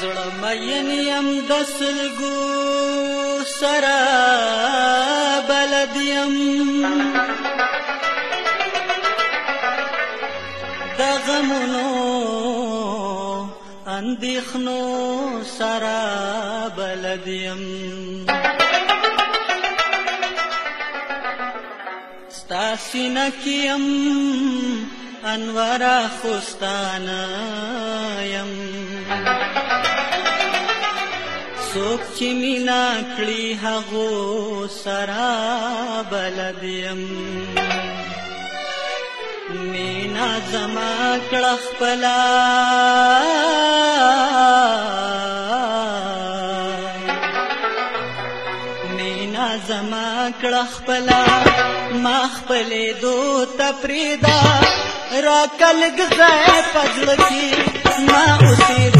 زړه مین يم د سلګو سرا بلد يم د غمونو اندېخنو سرا بلد يم ستا سینه کیم انوار خوستانه يم څوک چې مینا کړی هغه سرا بلد يم مینا زما کړه خپل مینا زما کړه خپل ما خپل دو تفریدا را کلګ ځای پزړ کی ما اوسې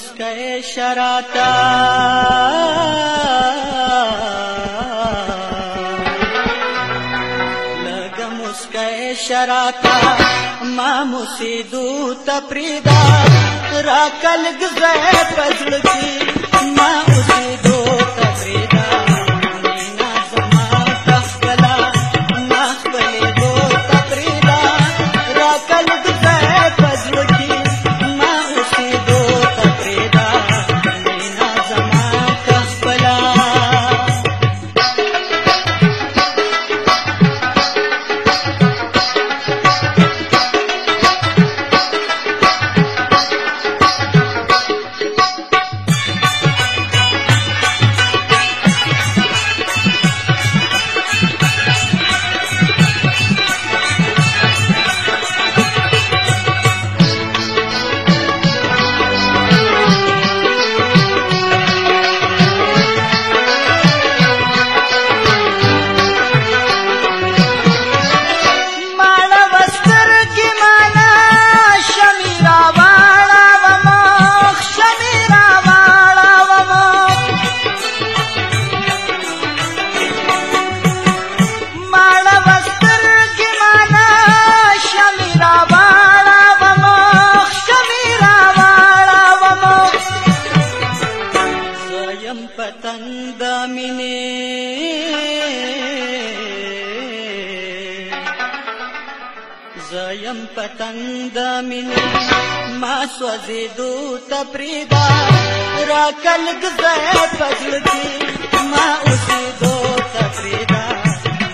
नुस्खे शराता लग मुस्के शराता मुसी दूत प्रीदा गए गजल की माँ زیم پتنګ د مینې ما سوځې دو تپریدا را کلک زې پزړ کې ما اوسې دو تپریدا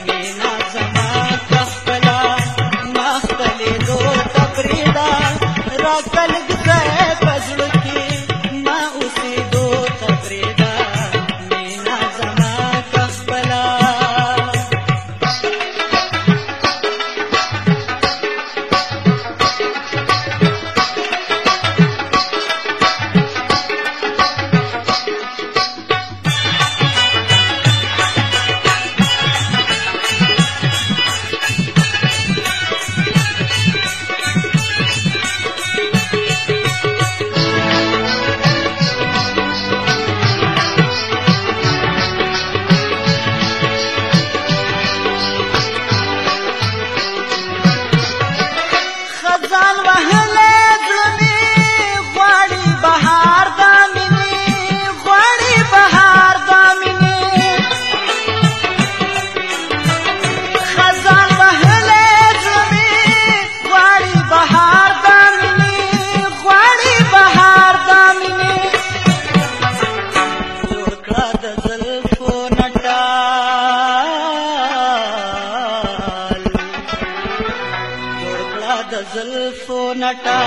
مینا زما خپل ما خپل دو تپریدا را کلک د زلف و نټا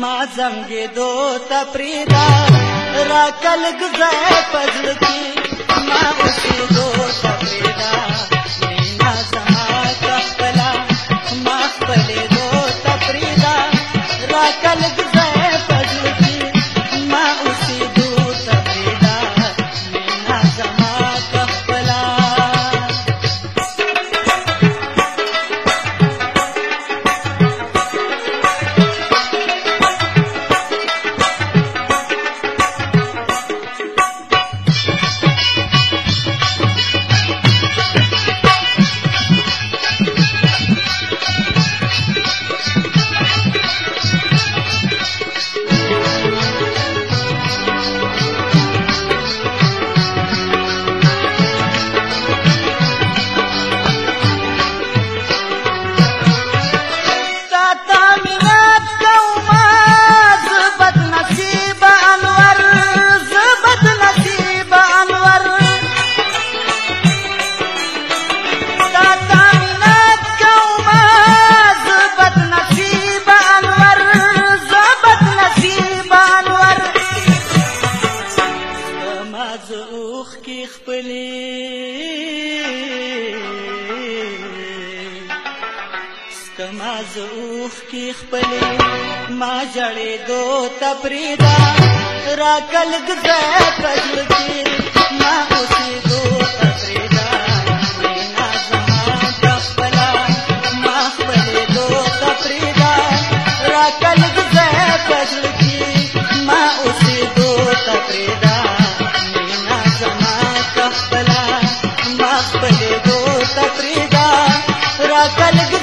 ما زنګې دو تا پریدا را کل گزا پزل کی ما اوسې دو تا پریدا ما خپل دو تا را کل کما زوخ کی خپلې ما جړې دو تپریدا را کلګ زې پزل کې ما اوسې دو تپریدا ما اوسې دو تپریدا ಕಲಗ